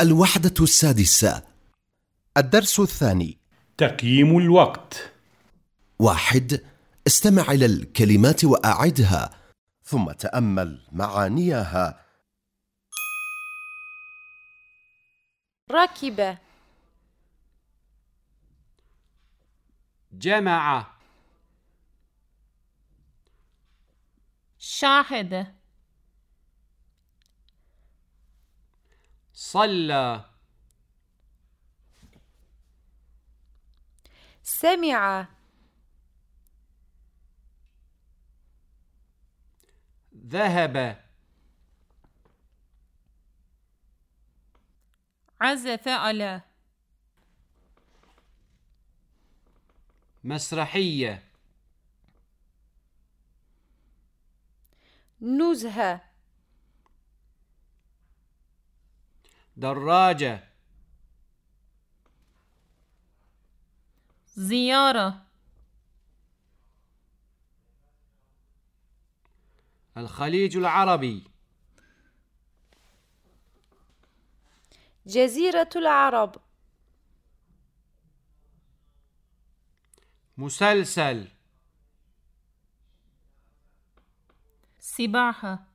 الوحدة السادسة. الدرس الثاني. تقييم الوقت. واحد. استمع إلى الكلمات وأعدها ثم تأمل معانيها. ركب جمع. شاهد. صلى. سمع. ذهب. عزف على. مسرحية. نزهة دراجة. زيارة. الخليج العربي. جزيرة العرب. مسلسل. سباحة.